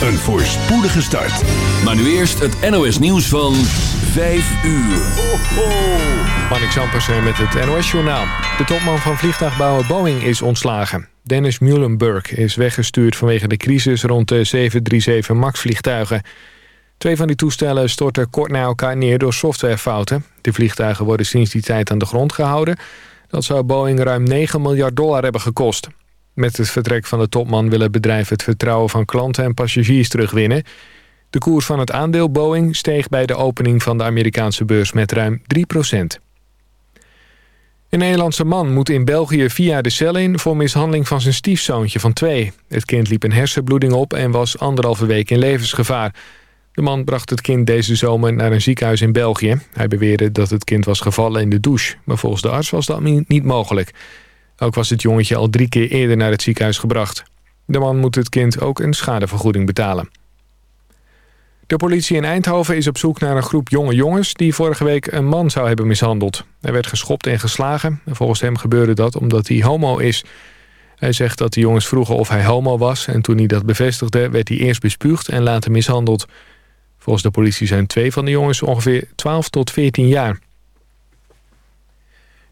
een voorspoedige start. Maar nu eerst het NOS nieuws van 5 uur. Marnik Zampersen met het NOS-journaal. De topman van vliegtuigbouwer Boeing is ontslagen. Dennis Muhlenberg is weggestuurd vanwege de crisis rond de 737 MAX-vliegtuigen. Twee van die toestellen stortten kort na elkaar neer door softwarefouten. De vliegtuigen worden sinds die tijd aan de grond gehouden. Dat zou Boeing ruim 9 miljard dollar hebben gekost. Met het vertrek van de topman wil het bedrijf het vertrouwen van klanten en passagiers terugwinnen. De koers van het aandeel Boeing steeg bij de opening van de Amerikaanse beurs met ruim 3% Een Nederlandse man moet in België via de cel in voor mishandeling van zijn stiefzoontje van twee. Het kind liep een hersenbloeding op en was anderhalve week in levensgevaar. De man bracht het kind deze zomer naar een ziekenhuis in België. Hij beweerde dat het kind was gevallen in de douche. Maar volgens de arts was dat niet mogelijk. Ook was het jongetje al drie keer eerder naar het ziekenhuis gebracht. De man moet het kind ook een schadevergoeding betalen. De politie in Eindhoven is op zoek naar een groep jonge jongens... die vorige week een man zou hebben mishandeld. Hij werd geschopt en geslagen. En volgens hem gebeurde dat omdat hij homo is. Hij zegt dat de jongens vroegen of hij homo was... en toen hij dat bevestigde werd hij eerst bespuugd en later mishandeld. Volgens de politie zijn twee van de jongens ongeveer 12 tot 14 jaar.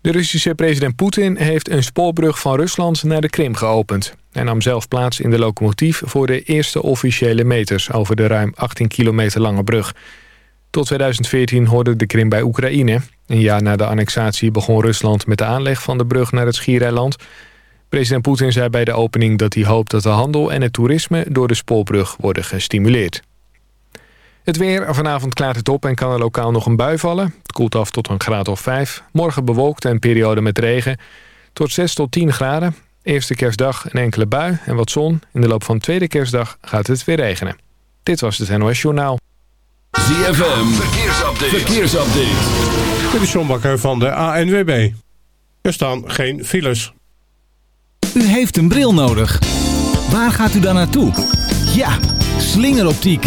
De Russische president Poetin heeft een spoorbrug van Rusland naar de Krim geopend. Hij nam zelf plaats in de locomotief voor de eerste officiële meters... over de ruim 18 kilometer lange brug. Tot 2014 hoorde de Krim bij Oekraïne. Een jaar na de annexatie begon Rusland met de aanleg van de brug naar het Schiereiland. President Poetin zei bij de opening dat hij hoopt dat de handel en het toerisme... door de spoorbrug worden gestimuleerd. Het weer, vanavond klaart het op en kan er lokaal nog een bui vallen. Het koelt af tot een graad of 5. Morgen bewolkt en periode met regen. Tot 6 tot 10 graden. Eerste kerstdag een enkele bui en wat zon. In de loop van tweede kerstdag gaat het weer regenen. Dit was het NOS Journaal. ZFM, verkeersupdate. verkeersupdate. Dit is John Bakker van de ANWB. Er staan geen files. U heeft een bril nodig. Waar gaat u dan naartoe? Ja, slingeroptiek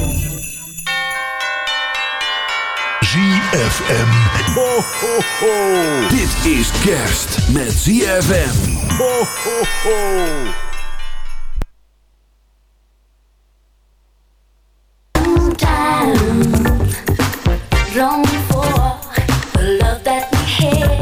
ZFM. Ho, ho, ho. Dit is kerst met ZFM. Ho, ho, ho. Long for the love that we had.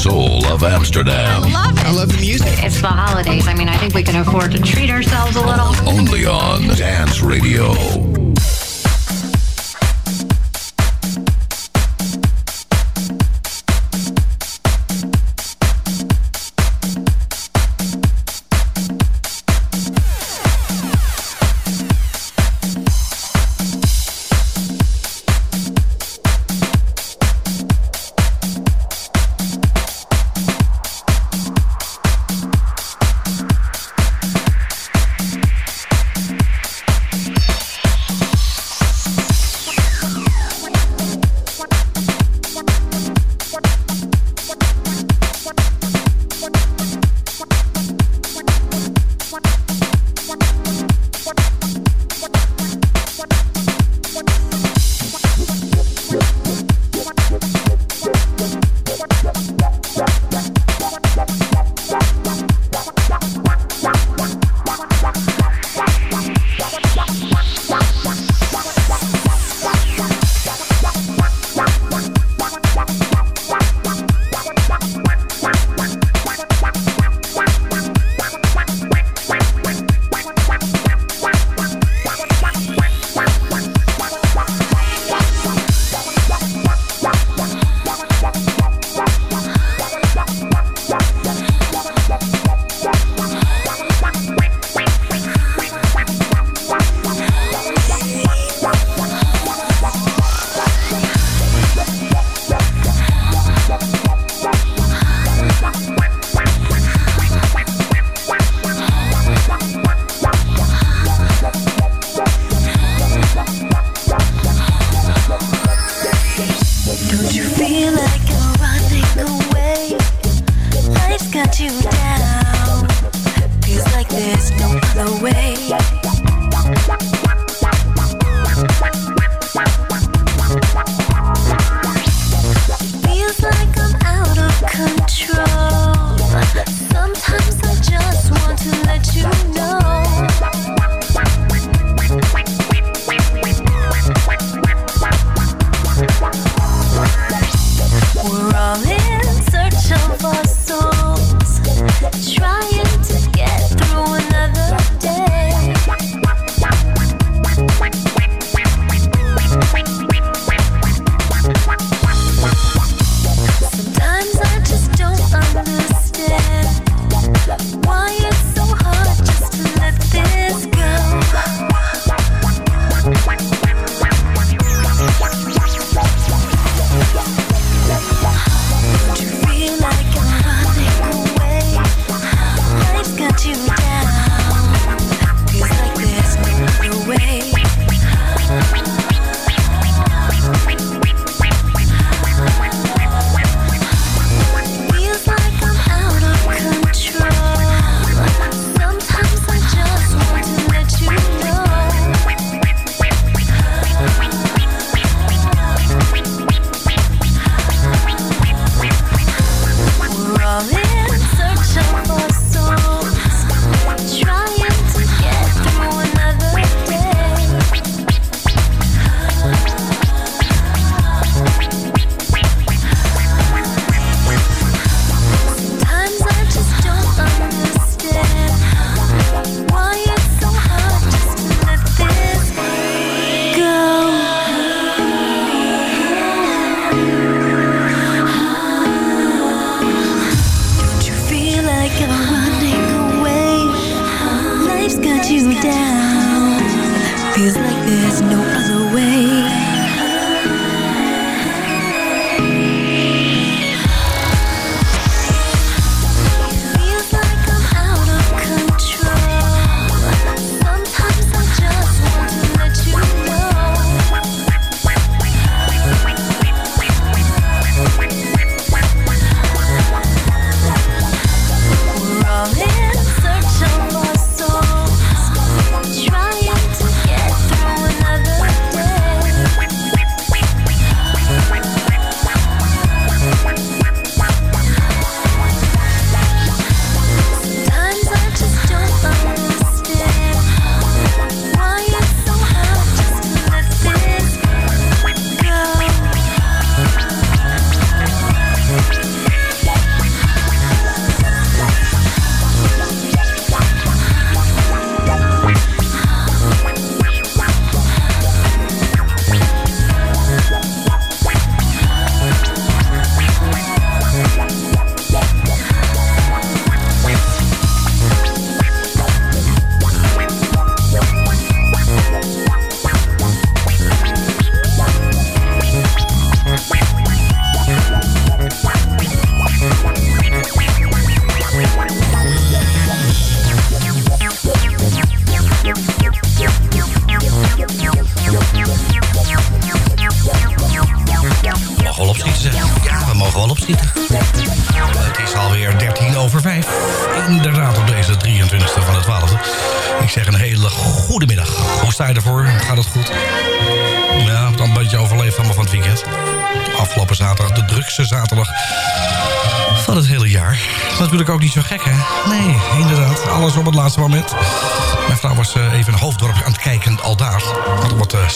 soul of Amsterdam. I love it. I love the music. It's the holidays. I mean, I think we can afford to treat ourselves a little. Only on Dance Radio.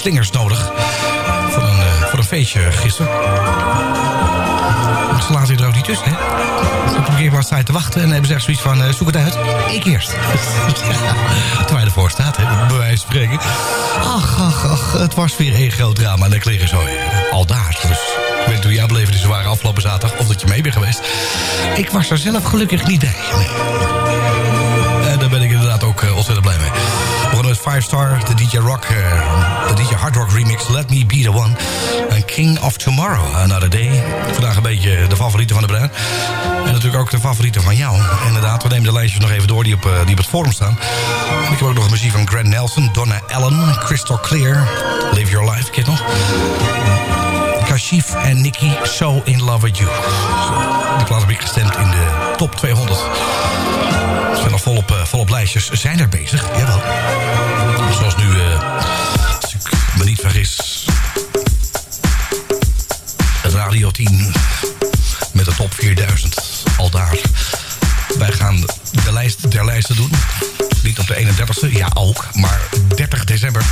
Slingers nodig voor een, eh, voor een feestje gisteren. Ze laten je er ook niet tussen, hè? Op een parkeerplaats sta je te wachten en hebben ze zoiets van... eh, zoek het uit, ik eerst. Terwijl je ervoor staat, hè? Bij wijze van spreken. Ach, ach, ach, het was weer een groot drama. En liggen zo al daar. Dus ik weet hoe jouw belevenissen waren afgelopen zaterdag... of dat je mee bent geweest. Ik was er zelf gelukkig niet bij. Nee. 5 Star, de DJ Rock, eh, de DJ Hard Rock remix Let Me Be The One. En King of Tomorrow, Another Day. Vandaag een beetje de favorieten van de bruin. En natuurlijk ook de favorieten van jou. Inderdaad, we nemen de lijstjes nog even door die op, eh, die op het forum staan. Ik heb ook nog muziek van Grant Nelson, Donna Allen, Crystal Clear. Live Your Life, kent nog? Kashif en Nicky, So In Love With You. Die plaats heb ik gestemd in de top 200. Ze zijn nog volop, eh, volop lijstjes. Zijn er bezig, jawel. Ja ook. Maar 30 december.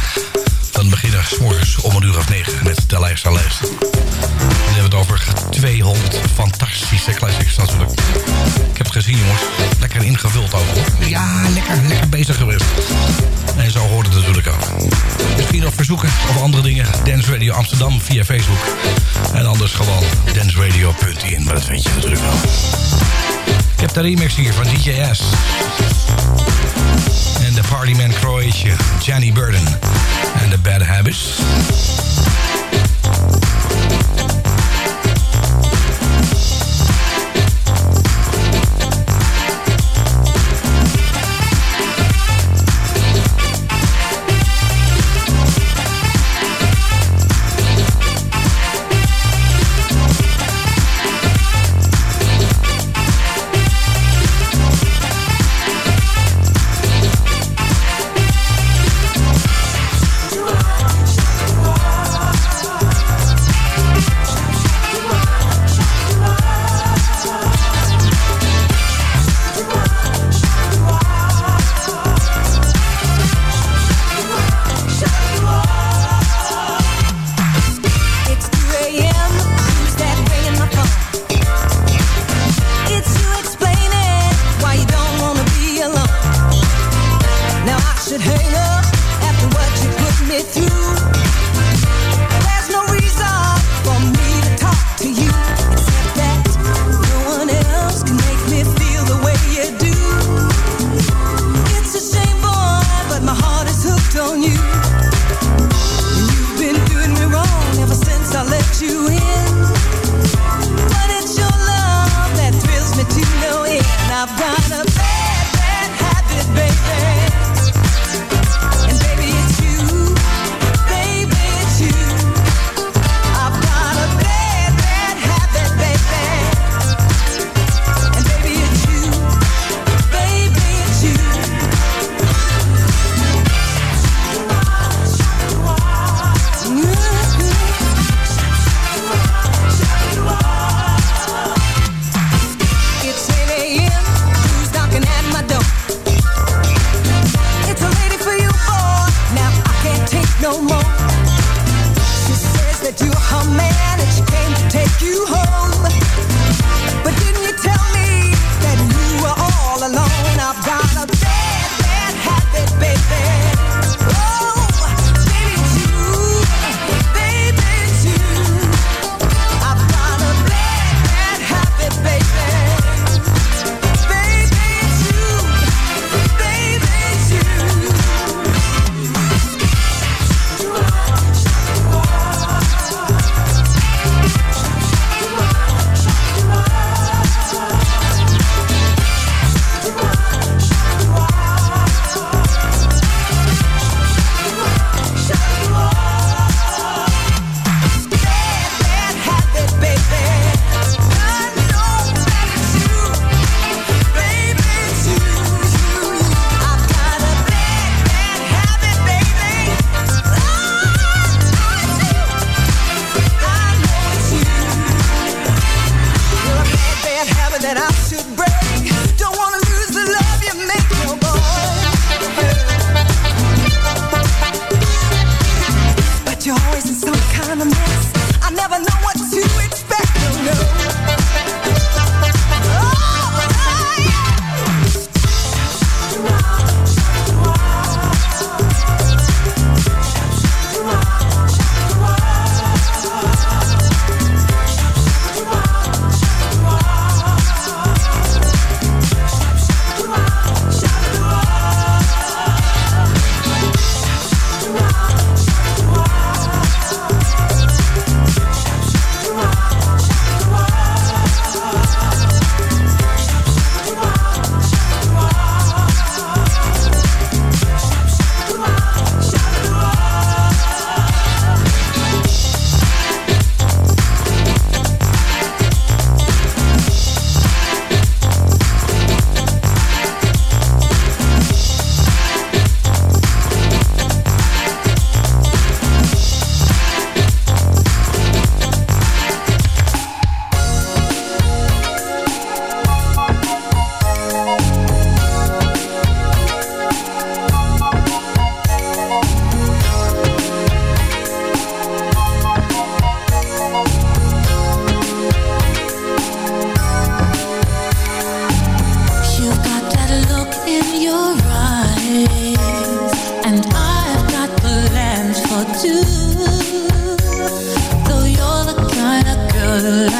Dan beginnen we 's morgens om een uur of negen met de lijst lijsten. Dan hebben we het over 200 fantastische classics natuurlijk. Ik heb het gezien jongens. Lekker ingevuld ook hoor. Ja, lekker, lekker bezig geweest. En zo hoort het natuurlijk ook. Misschien nog verzoeken of andere dingen. Dance Radio Amsterdam via Facebook. En anders gewoon danceradio.in. Maar dat weet je natuurlijk wel. Ik heb de remix hier van DJ S. En de Partyman Croatia. Jenny Burden. En The Bad Habits.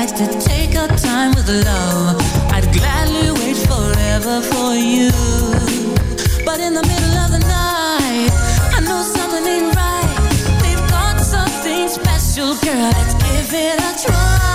like to take our time with love. I'd gladly wait forever for you. But in the middle of the night I know something ain't right. We've got something special, girl. Let's give it a try.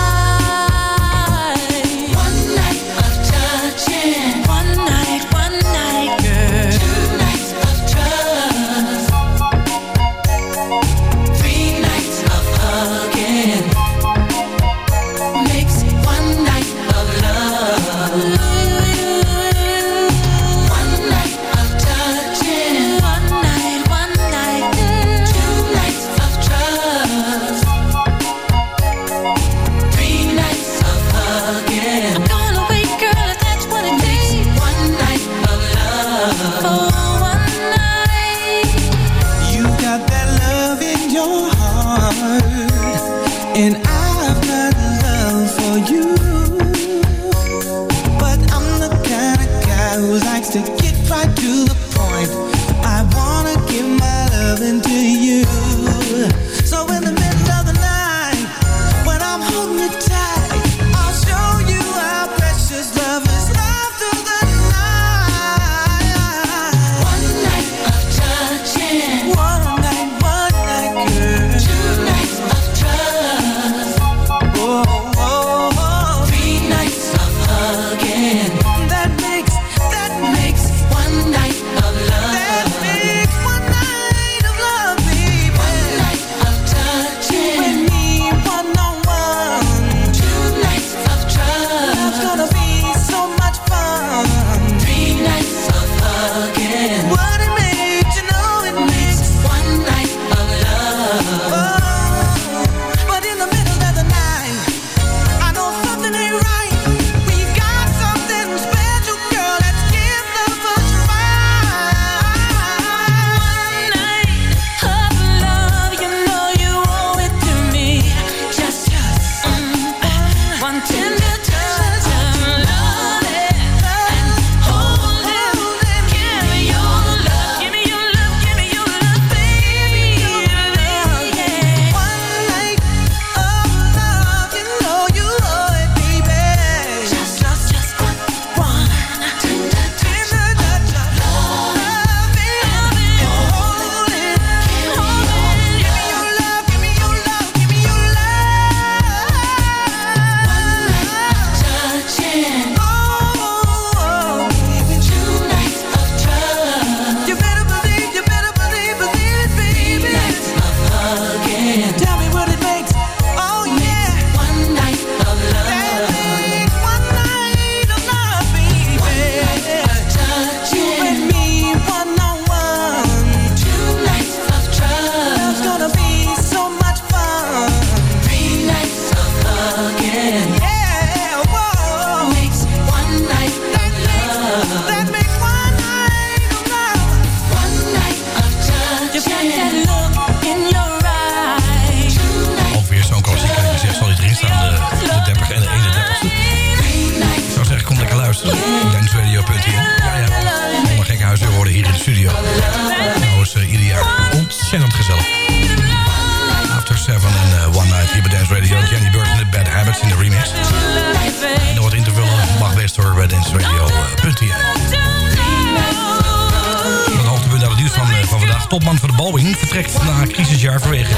topman van de Boeing vertrekt na crisisjaar vanwege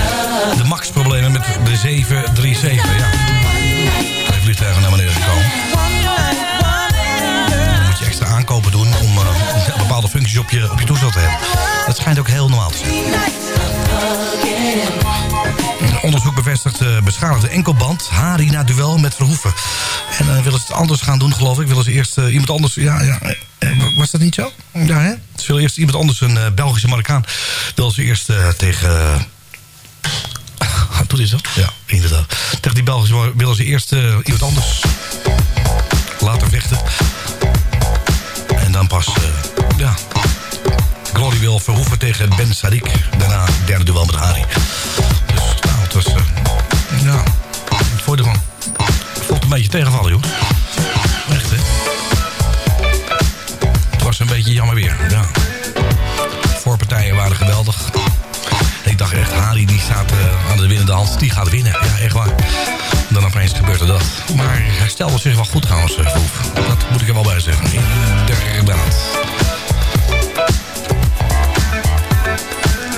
de MAX-problemen met de 737. Ja. Vliegtuigen naar beneden gekomen. functies op je, op je toestel te hebben. Dat schijnt ook heel normaal te zijn. Onderzoek bevestigt uh, beschadigde enkelband Hari na duel met Verhoeven. En dan willen ze het anders gaan doen, geloof ik. Willen ze eerst eh, iemand anders... Ja, ja, was dat niet zo? Ja, hè? Ze willen eerst iemand anders, een Belgische Marokkaan... willen ze eerst tegen... Doe is zo? Ja, inderdaad. Tegen die Belgische willen ze eerst iemand anders laten vechten. En dan pas... Ja. Glory wil Verhoeven tegen Ben Sadik. Daarna derde duel met Harry. Dus nou, het was... Uh, ja, het voordeel van... Voelt een beetje tegenvallen, joh. Echt, hè? Het was een beetje jammer weer, ja. Voorpartijen waren geweldig. Ik dacht echt, Harry die staat eh, aan de winnende hand. Die gaat winnen. Ja, echt waar. Dan opeens gebeurde dat. Maar hij stelde zich wel goed trouwens, eh, Verhoeven. Dat moet ik er wel bij zeggen. plaats.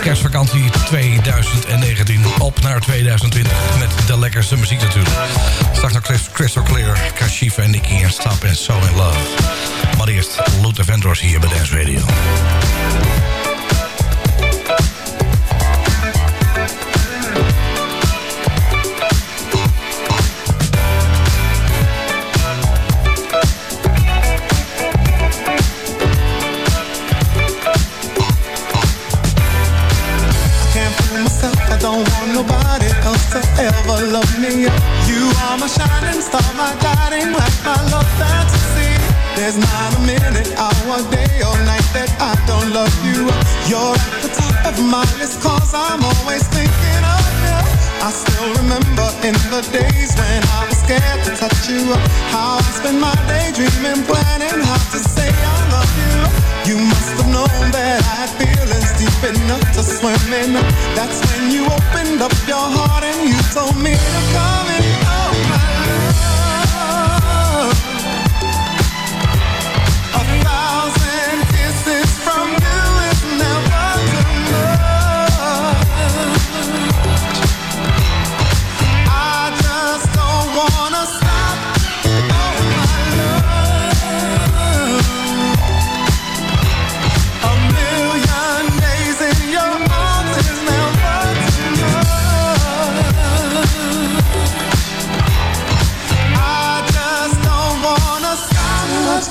Kerstvakantie 2019 op naar 2020 met de lekkerste muziek natuurlijk. Straks nog Crystal Clear, Kashif en Nicky en Stap en So In Love. Maar eerst Luther Vandross hier bij Dance Radio. Love me. You are my shining star, my guiding light, my love fantasy. There's not a minute, hour, day or night that I don't love you. You're at the top of my list cause I'm always thinking of you. I still remember in the days when I was scared to touch you. How I spent my day dreaming, planning how to say I love you. You must have known that I had feelings deep enough to swim in. That's when you opened up your heart and you told me to come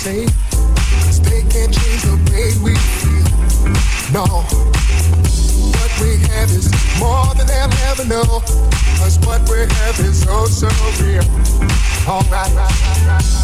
say? 'Cause they can't change the way we feel. No. What we have is more than they'll ever know. Cause what we have is so, so real. Alright, right, right, right.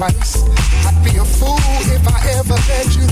I'd be a fool if I ever let you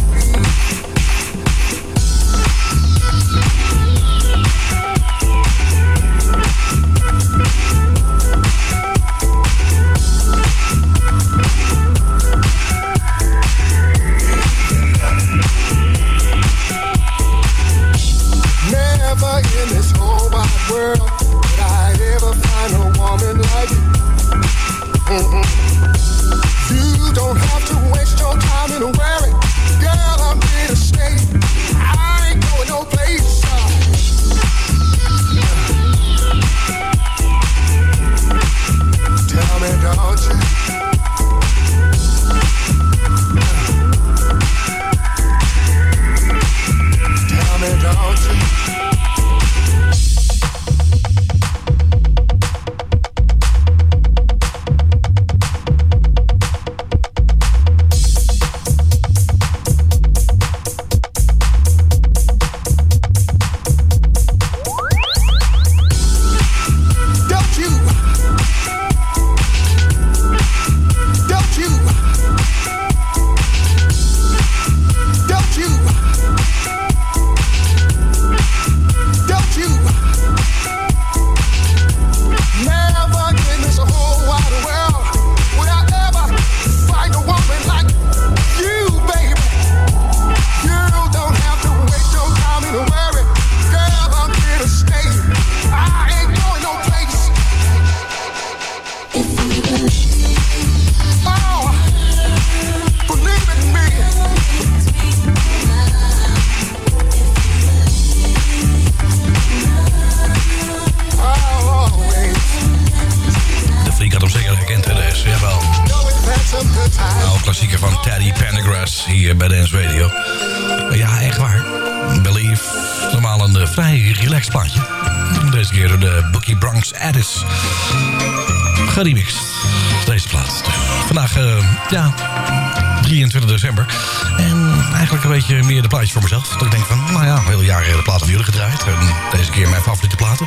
Deze keer door de Bookie Bronx Addis. Geremixed, deze plaat. Vandaag, eh, ja, 23 december. En eigenlijk een beetje meer de plaatjes voor mezelf. Dat ik denk van, nou ja, heel jaar de platen van jullie gedraaid. En deze keer mijn favoriete platen.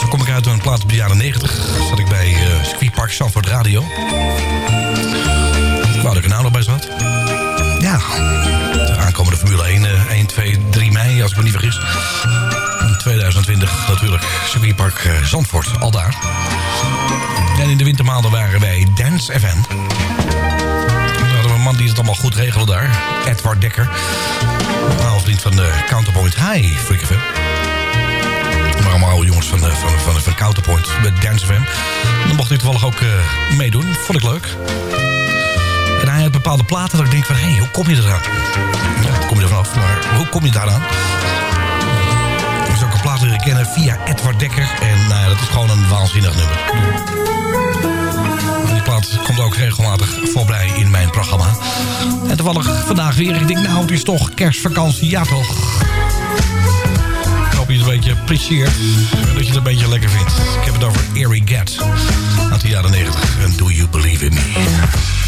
Zo kom ik uit een plaat op de jaren 90. Zat ik bij eh circuitpark Zandvoort Radio. Waar er nou nog bij zat. Ja, de aankomende Formule 1, eh, 1, 2, 3 mei, als ik me niet vergis. In 2020 natuurlijk circuitpark eh, Zandvoort, al daar. En in de wintermaanden waren wij Dance FM. Toen hadden we een man die het allemaal goed regelde daar. Edward Dekker. Vriend van de Counterpoint High, Freak FM. Maar allemaal oude jongens van, de, van, van, van Counterpoint met Dance FM. Dan mocht hij toevallig ook eh, meedoen. Vond ik leuk. En hij had bepaalde platen dat ik denk van... hé, hey, hoe kom je eraan? Ja, kom je er vanaf, maar hoe kom je daaraan? kennen via Edward Dekker. En nou ja, dat is gewoon een waanzinnig nummer. Die plaat komt ook regelmatig voorbij in mijn programma. En toevallig vandaag weer. Ik denk, nou, het is toch kerstvakantie. Ja, toch? Ik hou het een beetje apprecieert. Dat je het een beetje lekker vindt. Ik heb het over Eerie Gat. Uit de jaren 90. En Do You Believe in Me?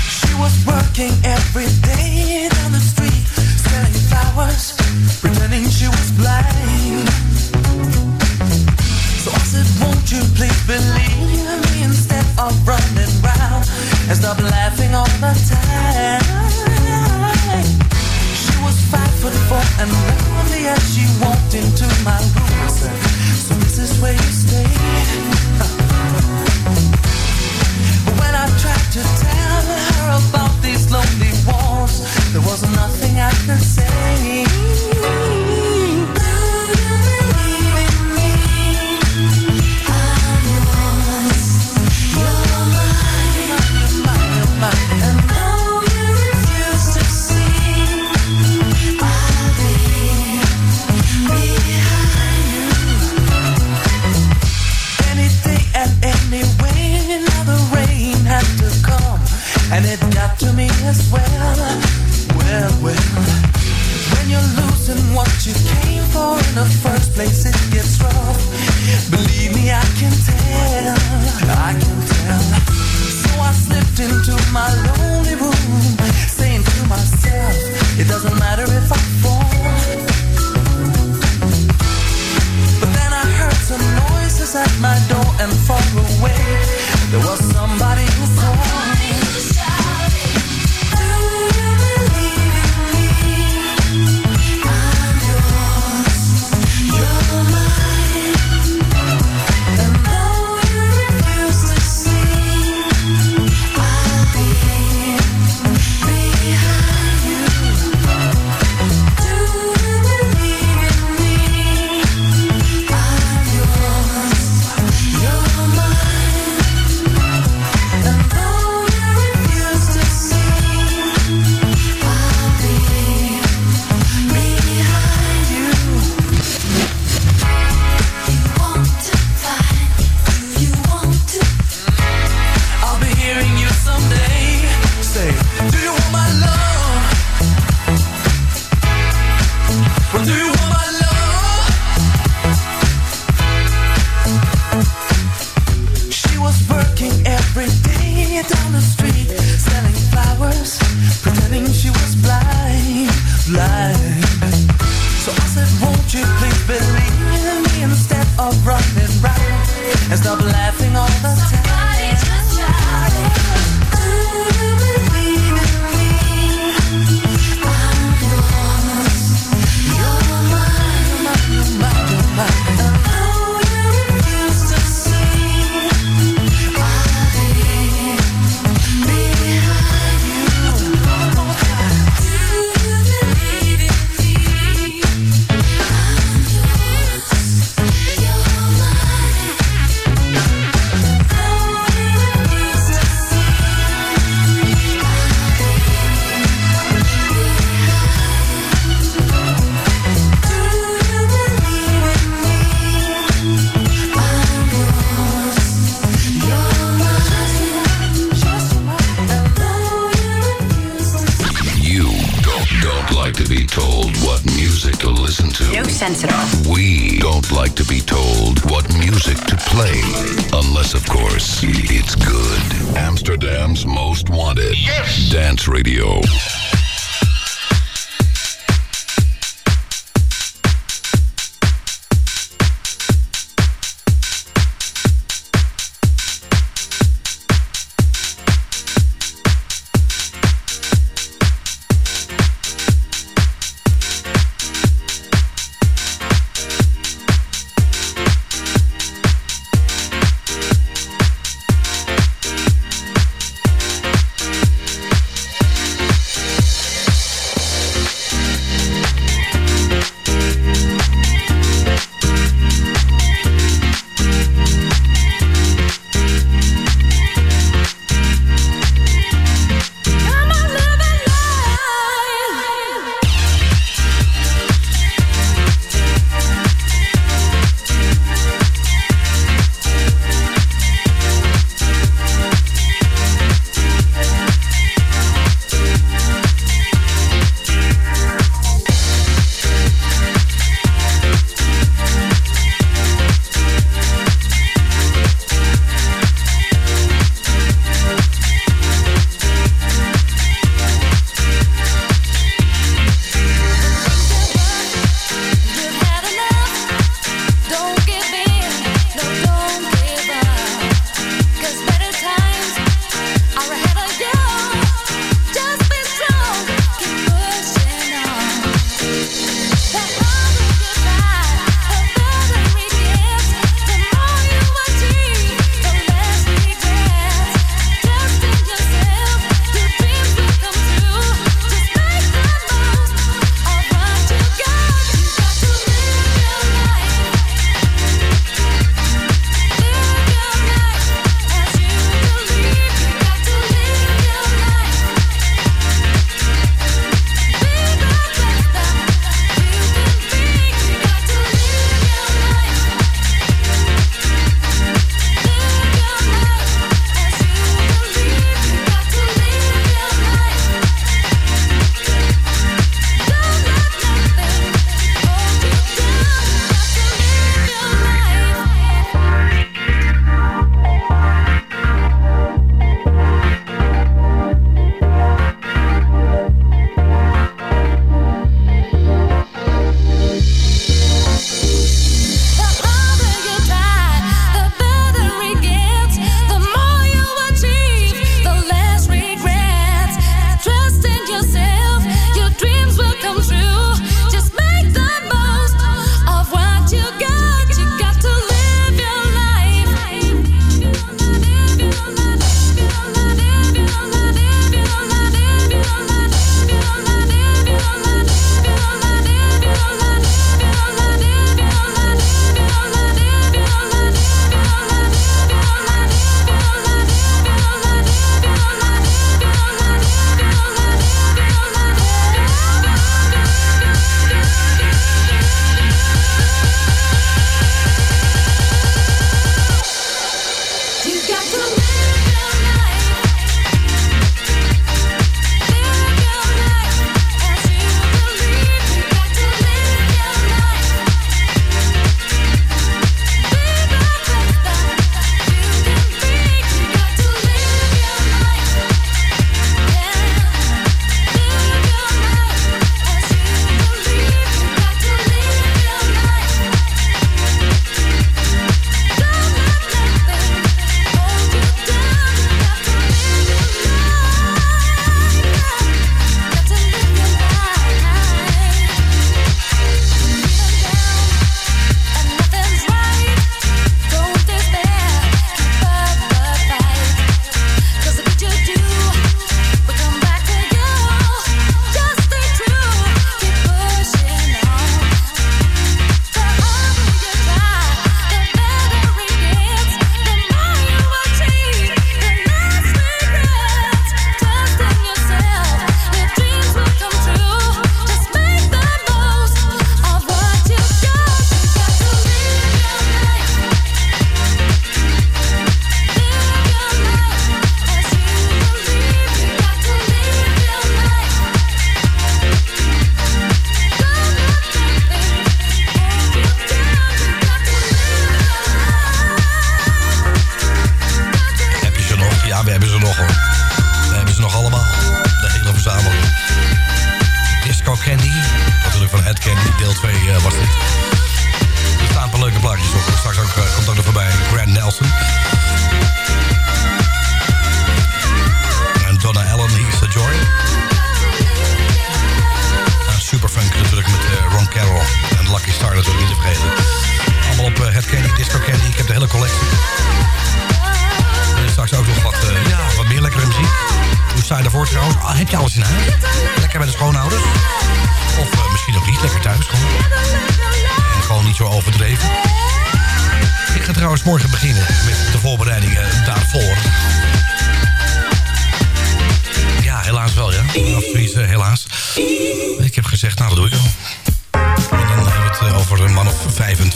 She was working every day on the street. Selling flowers. Pretending she was blind. won't you please believe?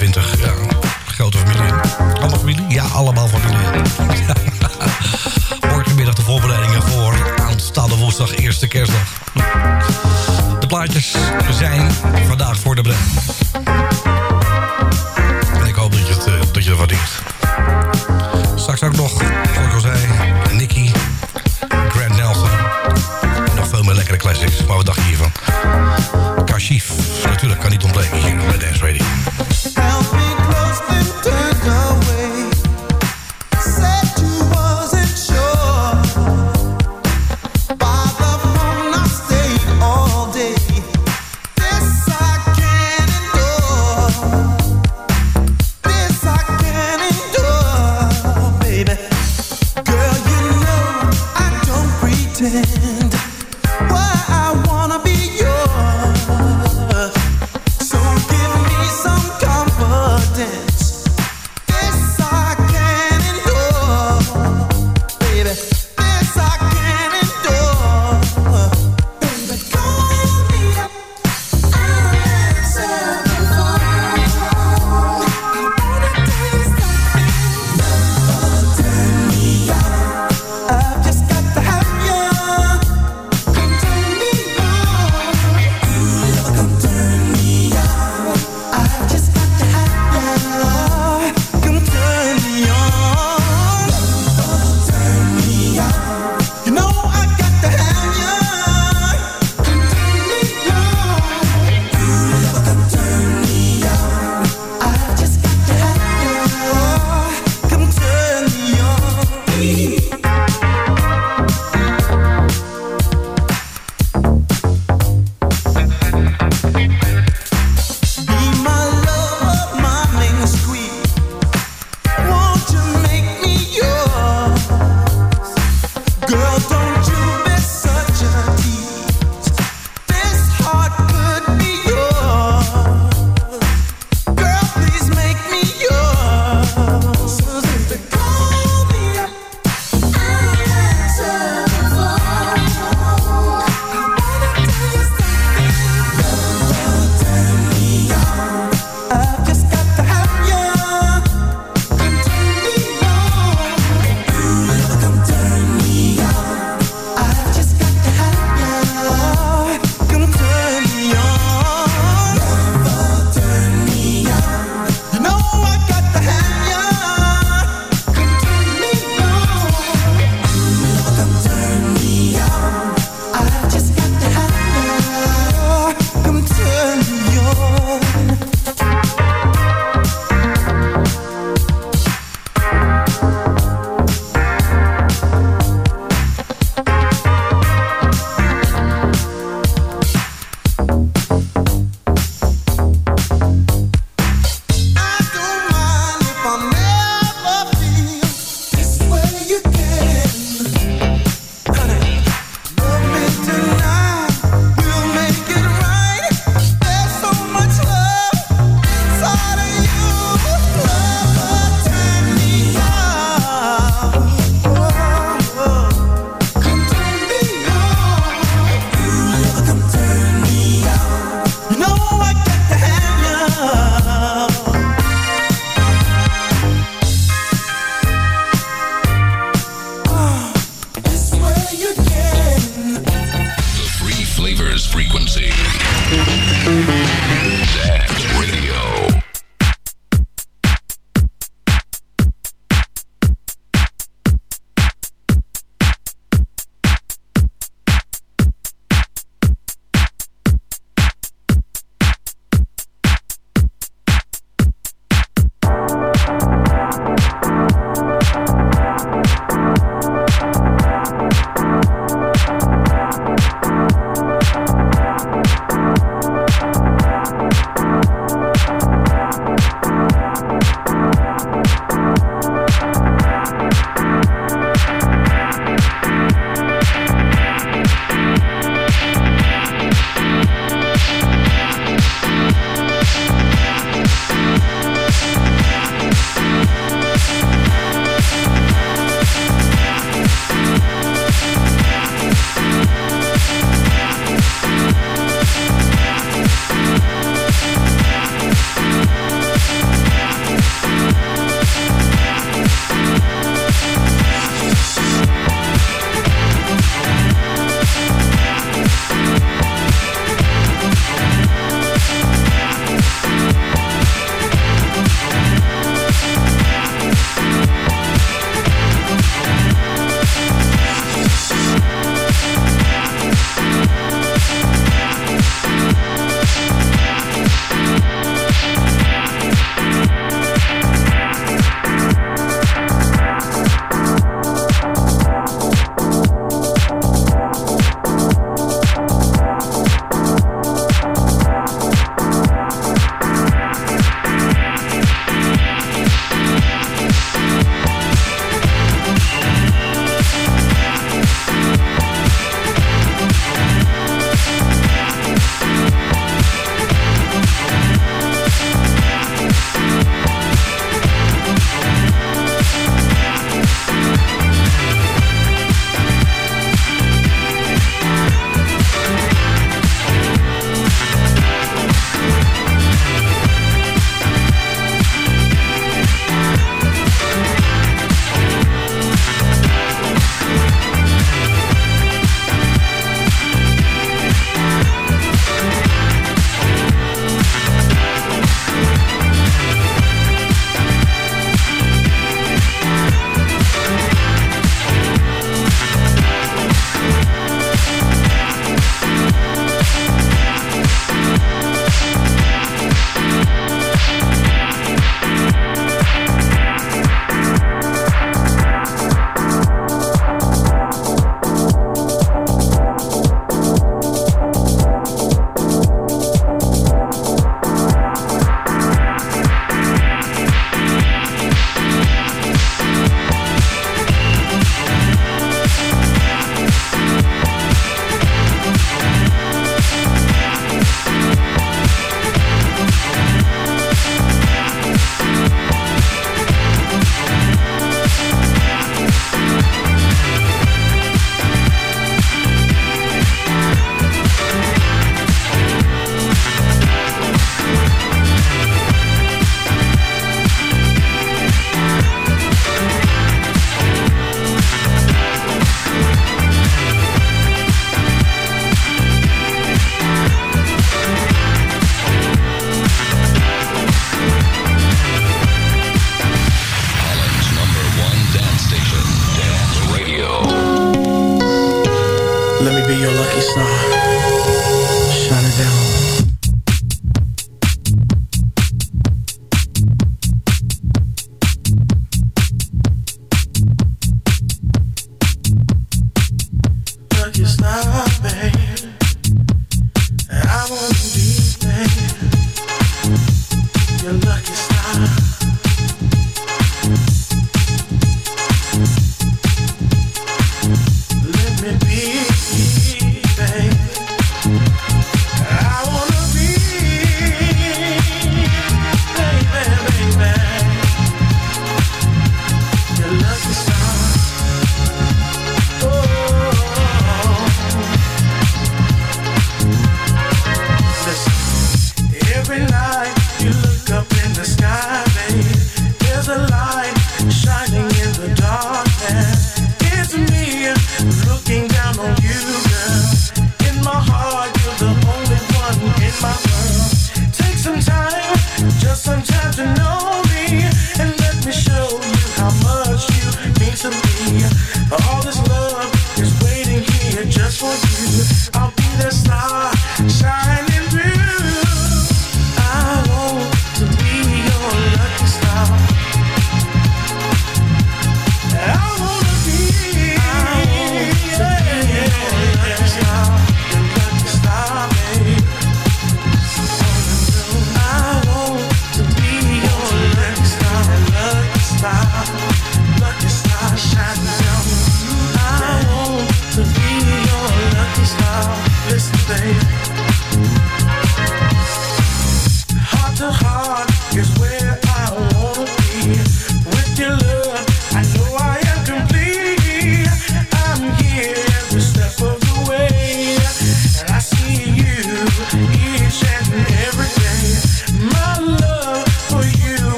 2020.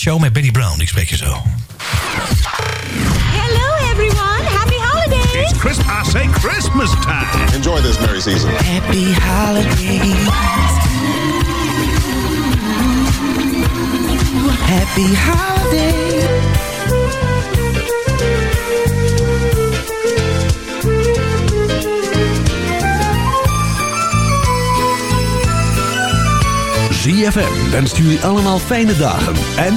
Show met Benny Brown. Ik spreek je zo. Hello everyone, happy holidays! It's Christmas, I say Christmas time! Enjoy this merry season. Happy holidays. Happy holidays. ZFM wenst jullie allemaal fijne dagen en...